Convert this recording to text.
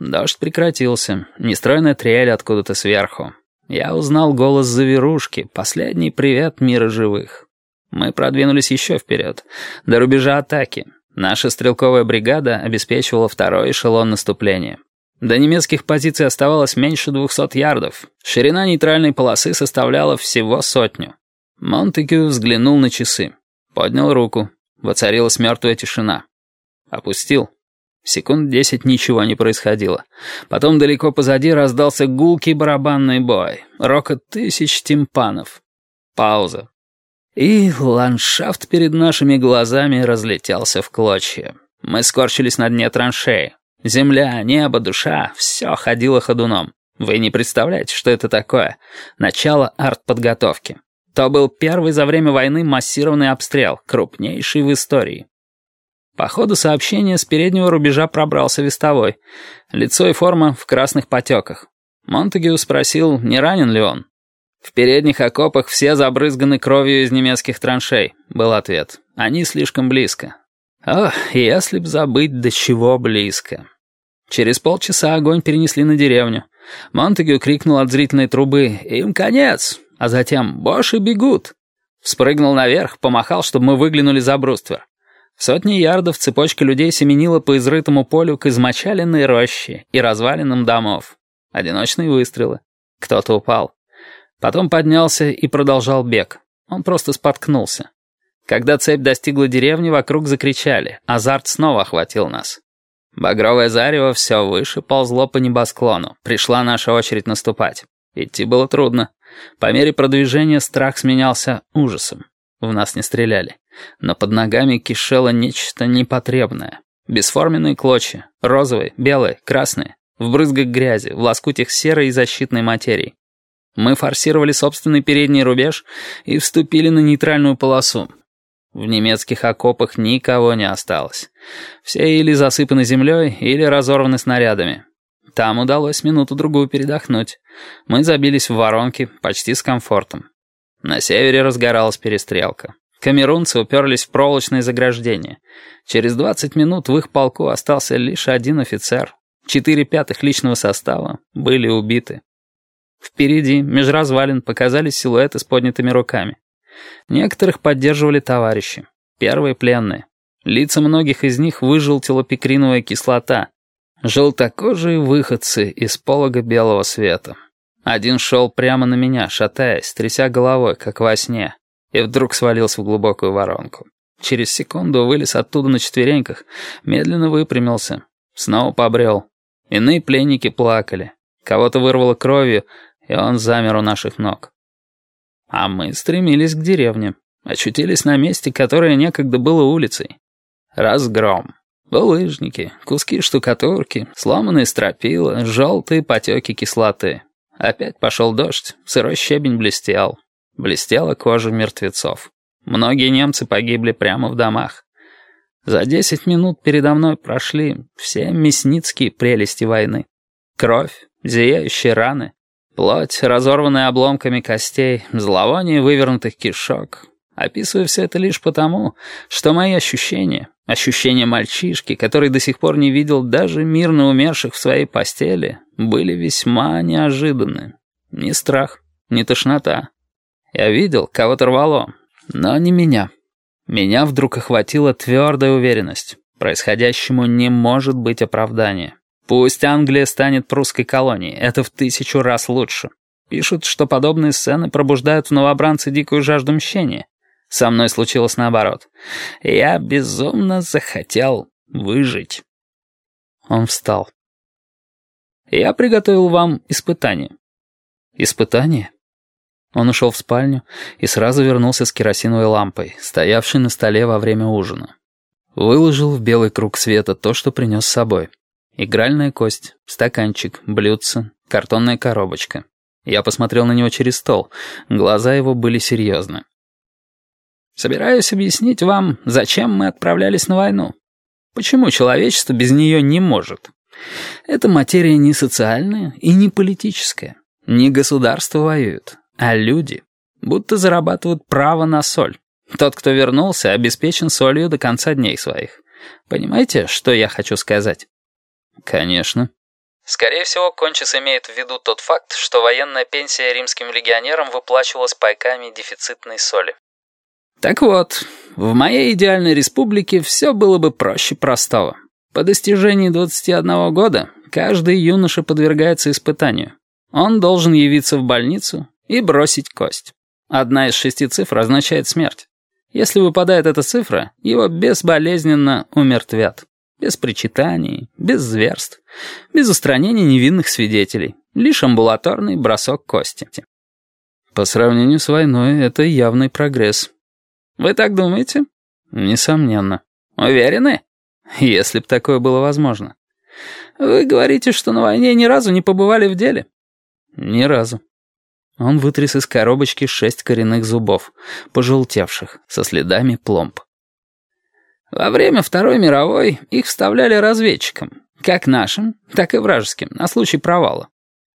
Дождь прекратился, нестройная трель откуда-то сверху. Я узнал голос завирушки, последний привет мира живых. Мы продвинулись еще вперед, до рубежа атаки. Наша стрелковая бригада обеспечивала второй эшелон наступления. До немецких позиций оставалось меньше двухсот ярдов. Ширина нейтральной полосы составляла всего сотню. Монтегю взглянул на часы. Поднял руку. Воцарилась мертвая тишина. Опустил. Секунд десять ничего не происходило. Потом далеко позади раздался гулкий барабанный бой. Рокот тысяч тимпанов. Пауза. И ландшафт перед нашими глазами разлетелся в клочья. Мы скорчились на дне траншеи. Земля, небо, душа — все ходило ходуном. Вы не представляете, что это такое. Начало артподготовки. То был первый за время войны массированный обстрел, крупнейший в истории. По ходу сообщения с переднего рубежа пробрался вестовой. Лицо и форма в красных потеках. Монтегю спросил, не ранен ли он. «В передних окопах все забрызганы кровью из немецких траншей», — был ответ. «Они слишком близко. Ох, если б забыть, до чего близко. Через полчаса огонь перенесли на деревню. Монтегю крикнул от зрительной трубы «Им конец!», а затем «Боши бегут!». Спрыгнул наверх, помахал, чтобы мы выглянули за бруствер. Сотни ярдов цепочка людей семенила по изрытому полю к измочаленной роще и развалинам домов. Одиночные выстрелы. Кто-то упал. Потом поднялся и продолжал бег. Он просто споткнулся. Когда цепь достигла деревни, вокруг закричали. Азарт снова охватил нас. Багровое зарево все выше ползло по небосклону. Пришла наша очередь наступать. Идти было трудно. По мере продвижения страх сменялся ужасом. В нас не стреляли. Но под ногами кишело нечто непотребное. Бесформенные клочья. Розовые, белые, красные. В брызгах грязи, в лоскутях серой и защитной материи. Мы форсировали собственный передний рубеж и вступили на нейтральную полосу. В немецких окопах никого не осталось. Все или засыпаны землей, или разорваны снарядами. Там удалось минуту-другую передохнуть. Мы забились в воронки почти с комфортом. На севере разгоралась перестрелка. Камерунцы уперлись в проволочное заграждение. Через 20 минут в их полку остался лишь один офицер. Четыре пятых личного состава были убиты. Впереди, меж развалин, показались силуэты с поднятыми руками. Некоторых поддерживали товарищи. Первые пленные. Лица многих из них выжелтила пикриновая кислота. Желтокожие выходцы из полога белого света. Один шел прямо на меня, шатаясь, тряся головой, как во сне, и вдруг свалился в глубокую воронку. Через секунду вылез оттуда на четвереньках, медленно выпрямился, снова побрел. Иные пленники плакали. Кого-то вырвало кровью, и он замер у наших ног. А мы стремились к деревне. Очутились на месте, которое некогда было улицей. Разгром. Булыжники, куски штукатурки, сломанные стропила, желтые потеки кислоты. Опять пошел дождь, сырой щебень блестел. Блестела кожа мертвецов. Многие немцы погибли прямо в домах. За десять минут передо мной прошли все мясницкие прелести войны. Кровь, зияющие раны, Плоть, разорванная обломками костей, зловоние вывернутых кишок. Описываю все это лишь потому, что мои ощущения, ощущения мальчишки, который до сих пор не видел даже мирно умерших в своей постели, были весьма неожиданны. Ни страх, ни тошнота. Я видел, кого-то рвало, но не меня. Меня вдруг охватила твердая уверенность. Происходящему не может быть оправдания. Пусть Англия станет прусской колонией, это в тысячу раз лучше. Пишут, что подобные сцены пробуждают в новобранце дикую жажду мщения. Со мной случилось наоборот. Я безумно захотел выжить. Он встал. Я приготовил вам испытание. Испытание? Он ушел в спальню и сразу вернулся с керосиновой лампой, стоявшей на столе во время ужина. Выложил в белый круг света то, что принес с собой. Игральная кость, стаканчик, блюдце, картонная коробочка. Я посмотрел на него через стол. Глаза его были серьезны. «Собираюсь объяснить вам, зачем мы отправлялись на войну. Почему человечество без нее не может. Эта материя не социальная и не политическая. Не государство воюют, а люди. Будто зарабатывают право на соль. Тот, кто вернулся, обеспечен солью до конца дней своих. Понимаете, что я хочу сказать?» «Конечно». Скорее всего, Кончис имеет в виду тот факт, что военная пенсия римским легионерам выплачивалась пайками дефицитной соли. Так вот, в моей идеальной республике все было бы проще простого. По достижении 21 года каждый юноша подвергается испытанию. Он должен явиться в больницу и бросить кость. Одна из шести цифр означает смерть. Если выпадает эта цифра, его безболезненно умертвят. Без причитаний, без зверств, без устранения невинных свидетелей. Лишь амбулаторный бросок кости. По сравнению с войной, это явный прогресс. Вы так думаете? Несомненно. Уверены? Если б такое было возможно. Вы говорите, что на войне ни разу не побывали в деле? Ни разу. Он вытряс из коробочки шесть коренных зубов, пожелтевших, со следами пломб. Во время Второй мировой их вставляли разведчикам, как нашим, так и вражеским, на случай провала.